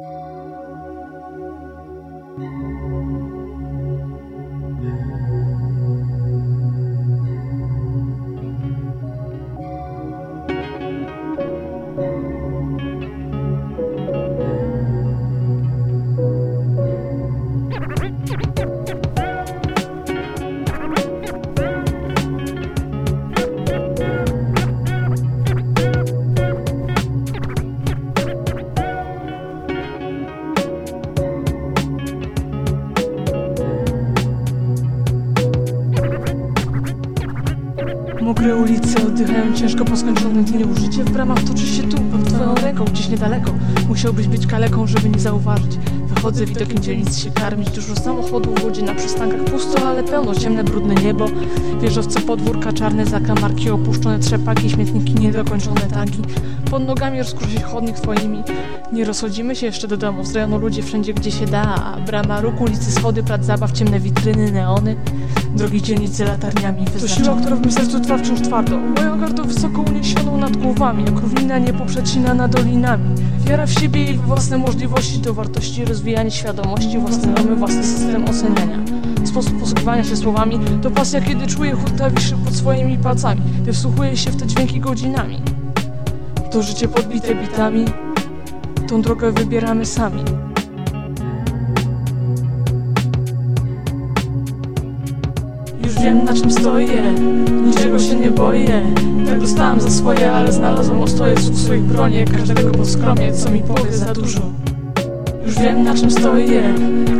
Yeah. Mokre ulice oddychają ciężko po skończonym dniu. Życie w bramach toczy się tu, pod twoją ręką, gdzieś niedaleko. Musiałbyś być kaleką, żeby nie zauważyć Wychodzę widokiem dzielnic się karmić Dużo samochodów, ludzi na przystankach pusto, ale pełno Ciemne, brudne niebo. Wieżowce podwórka, czarne zakamarki Opuszczone trzepaki, śmietniki, niedokończone tagi Pod nogami rozkurza się chodnik twoimi. Nie rozchodzimy się jeszcze do domu Z rejonu ludzie wszędzie, gdzie się da. A brama, róg, ulicy, schody, plac zabaw Ciemne witryny, neony. Drogi dzielnicy latarniami To wyznaczone. siła, która w mym sercu trwa wciąż twardo. Moją gardą wysoko uniesioną nad głowami Jak równina niebo przecinana dolinami Wiara w siebie i we własne możliwości To wartości rozwijanie świadomości Własne normy, własny system oceniania. Sposób posługiwania się słowami To pasja, kiedy czuję chód klawiszy pod swoimi palcami. Gdy wsłuchuję się w te dźwięki godzinami To życie podbite bitami. Tą drogę wybieramy sami wiem na czym stoję, niczego się nie boję. Tak dostałem za swoje, ale znalazłem ostoję w swojej bronie Każdego po skromie, co mi powie za dużo. Już wiem na czym stoję,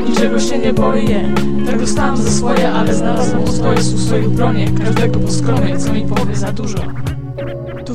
niczego się nie boję. Tak dostałem za swoje, ale znalazłem ostoję w swojej bronie Każdego po skromie, co mi powie za dużo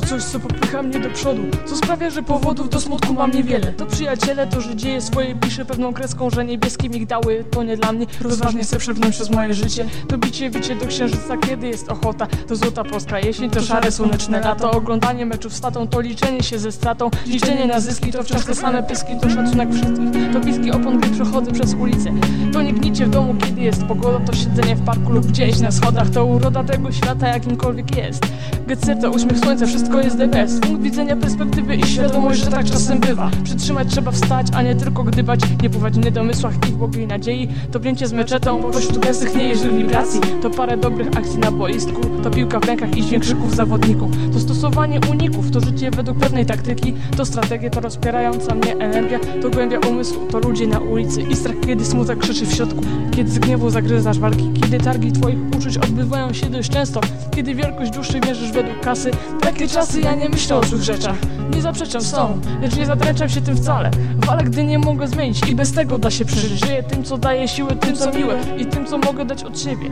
to coś, co popycha mnie do przodu Co sprawia, że powodów do smutku mam niewiele. To przyjaciele, to, że dzieje swoje Piszę pewną kreską, że niebieskie migdały To nie dla mnie, rozważnie chcę przepchnąć przez moje życie. To bicie, wicie do księżyca, kiedy jest ochota? To złota polska jesień, to szare słoneczne lato. Oglądanie meczów z tatą, to liczenie się ze stratą. Liczenie na zyski, to wciąż te same pyski To szacunek wszystkich, to piski opon, gdy przechodzę przez ulicę To nie w domu, kiedy jest pogoda To siedzenie w parku lub gdzieś na schodach. To uroda tego świata, jakimkolwiek jest. Getser to uśmiech słońca, wszystko jest the best. Punkt widzenia, perspektywy i świadomość, że tak czasem bywa. Przytrzymać trzeba wstać, a nie tylko gdybać. Nie w niedomysłach i w błogiej nadziei. To wzięcie z meczetą, pośród gęstych niejeżych wibracji. To parę dobrych akcji na boisku To piłka w rękach i dźwięk krzyków zawodników. To stosowanie uników, to życie według pewnej taktyki. To strategie, to rozpierająca mnie energia. To głębia umysłu, to ludzie na ulicy I strach, kiedy smutek krzyczy w środku. Kiedy z gniewu zagryzasz walki Kiedy targi twoich uczuć odbywają się dość często. Kiedy wielkość duszy mierzysz według kasy Takie czasy ja nie myślę o złych rzeczach. Nie zaprzeczam są, lecz nie zadręczam się tym wcale. Walę, gdy nie mogę zmienić i bez tego da się przeżyć. Żyję tym, co daje siły, tym, co miłe I tym, co mogę dać od siebie.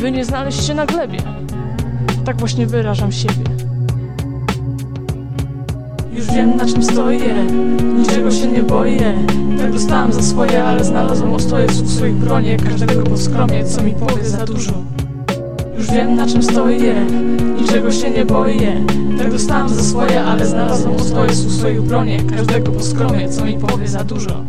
By nie znaleźć się na glebie. Tak właśnie wyrażam siebie. Już wiem na czym stoję, niczego się nie boję. Tak dostałem za swoje, ale znalazłem ostoję w swojej bronie. Każdego po skromie, co mi powie za dużo. Już wiem na czym stoję, niczego się nie boję. Tak dostałem za swoje, ale znalazłem ostoję w swojej bronie Każdego po skromie, co mi powie za dużo